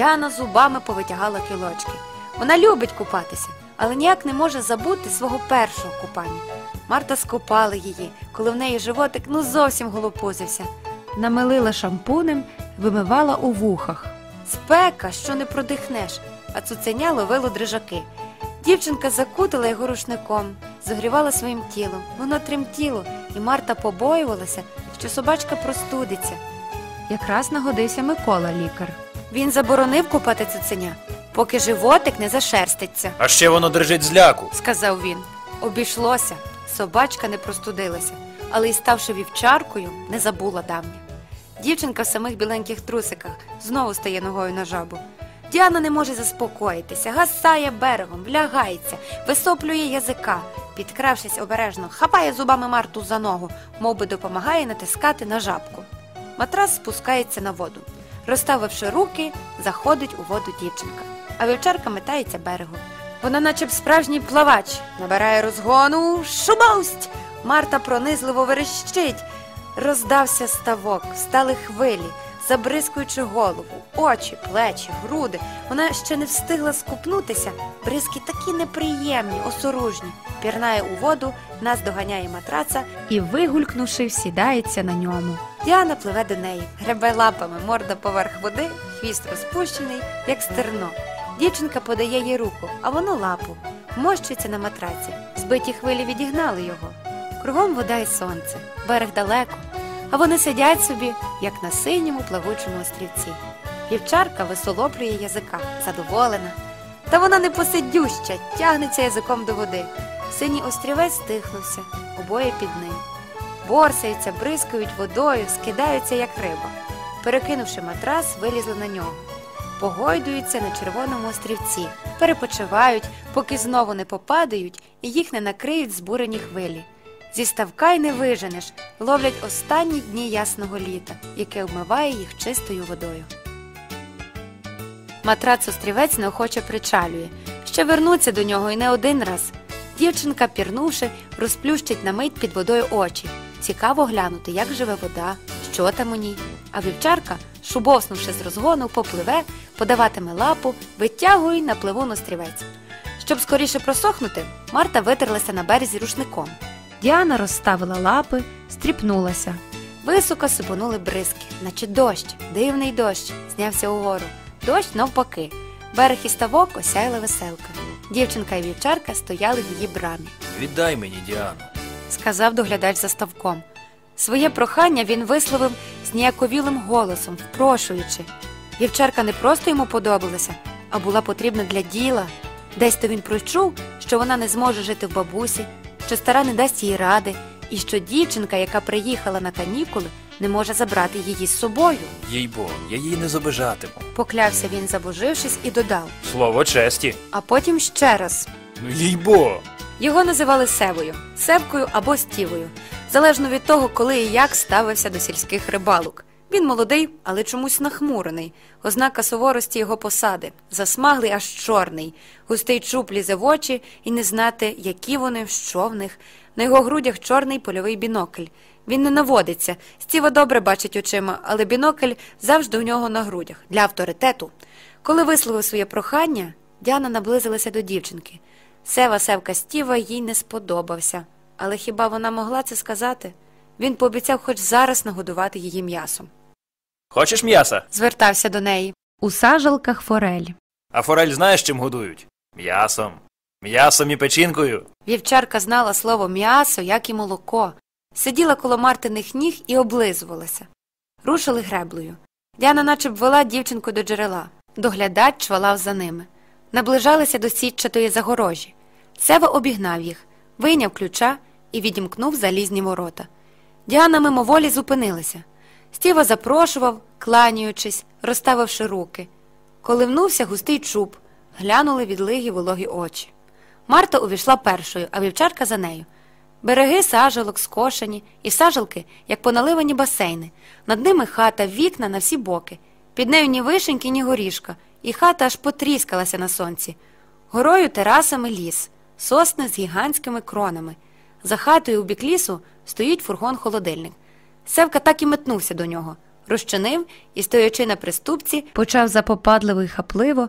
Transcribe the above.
Діана зубами повитягала кілочки. Вона любить купатися, але ніяк не може забути свого першого купання. Марта скупала її, коли в неї животик ну зовсім голопузився. Намилила шампунем, вимивала у вухах. Спека, що не продихнеш, а цуценя ловило дрижаки. Дівчинка закутала його рушником, зогрівала своїм тілом. Воно тремтіло, і Марта побоювалася, що собачка простудиться. Якраз нагодився Микола лікар. Він заборонив купати цуценя, поки животик не зашерститься, А ще воно дрижить з ляку. сказав він. Обійшлося, собачка не простудилася, але й ставши вівчаркою, не забула давня. Дівчинка в самих біленьких трусиках знову стає ногою на жабу. Діана не може заспокоїтися, гасає берегом, влягається, висоплює язика, підкравшись обережно, хапає зубами Марту за ногу, мов би допомагає натискати на жабку. Матрас спускається на воду. Розставивши руки, заходить у воду дівчинка, а вівчарка метається берегом. Вона, наче б справжній плавач, набирає розгону, шубовсть! Марта пронизливо верещить. Роздався ставок, встали хвилі, забризкуючи голову, очі, плечі, груди. Вона ще не встигла скупнутися. Бризки такі неприємні, осоружні. Пірнає у воду, нас доганяє матраца і, вигулькнувши, сідається на ньому. Діана пливе до неї, гребе лапами, морда поверх води, хвіст розпущений, як стерно. Дівчинка подає їй руку, а воно лапу, мощується на матраці. Збиті хвилі відігнали його. Кругом вода і сонце, берег далеко, а вони сидять собі, як на синьому плавучому острівці. Вівчарка висолоплює язика, задоволена. Та вона не посидюща, тягнеться язиком до води. Синій острівець стихнувся, обоє під ним. Борсаються, бризкають водою, скидаються, як риба. Перекинувши матрас, вилізли на нього. Погойдуються на червоному острівці, перепочивають, поки знову не попадають і їх не накриють збурені хвилі. Зі ставка й не виженеш, ловлять останні дні ясного літа, яке вмиває їх чистою водою. Матрац острівець неохоче причалює. Ще вернуться до нього і не один раз. Дівчинка, пірнувши, розплющить на мить під водою очі. Цікаво глянути, як живе вода, що там у ній. А вівчарка, шубовснувши з розгону, попливе, подаватиме лапу, витягує на пливун острівець. Щоб скоріше просохнути, Марта витерлася на березі рушником. Діана розставила лапи, стріпнулася. Високо сипонули бризки, наче дощ, дивний дощ, знявся угору. Дощ навпаки. Берег і ставок осяяла веселка. Дівчинка і вівчарка стояли в її брамі. Віддай мені, Діану. сказав доглядач за ставком. Своє прохання він висловив зніяковілим голосом, впрошуючи. Вівчарка не просто йому подобалася, а була потрібна для діла. Десь то він прочув, що вона не зможе жити в бабусі, що стара не дасть їй ради, і що дівчинка, яка приїхала на канікули, не може забрати її з собою. Їй бо, я її не забижатиму. Поклявся він, забожившись, і додав, Слово честі. а потім ще раз. Ну їй бо. Його називали Севою, Севкою або Стівою, залежно від того, коли і як ставився до сільських рибалок. Він молодий, але чомусь нахмурений, ознака суворості його посади, засмаглий аж чорний, густий чуб лізе в очі і не знати, які вони, що в них. На його грудях чорний польовий бінокль. Він не наводиться. Стіва добре бачить очима, але бінокль завжди у нього на грудях для авторитету. Коли висловив своє прохання, Діана наблизилася до дівчинки. Сева Севка Стіва їй не сподобався, але хіба вона могла це сказати? Він пообіцяв хоч зараз нагодувати її м'ясом. Хочеш м'яса? Звертався до неї. У сажалках форель. А форель знаєш, чим годують? М'ясом. М'ясом і печінкою. Вівчарка знала слово м'ясо, як і молоко. Сиділа коло Мартиних ніг і облизувалася. Рушили греблею. Діана наче б вела дівчинку до джерела. Доглядач чвалав за ними. Наближалися до сітчатої загорожі. Сева обігнав їх, вийняв ключа і відімкнув залізні ворота. Діана мимоволі зупинилася. Стіва запрошував, кланяючись, розставивши руки. Коливнувся густий чуб, глянули відлигі вологі очі. Марта увійшла першою, а вівчарка за нею. Береги сажалок скошені, і сажалки, як поналивані басейни. Над ними хата, вікна на всі боки. Під нею ні вишеньки, ні горішка, і хата аж потріскалася на сонці. Горою терасами ліс, сосни з гігантськими кронами. За хатою у бік лісу стоїть фургон-холодильник. Севка так і метнувся до нього. розчинив і, стоячи на приступці, почав запопадливо й хапливо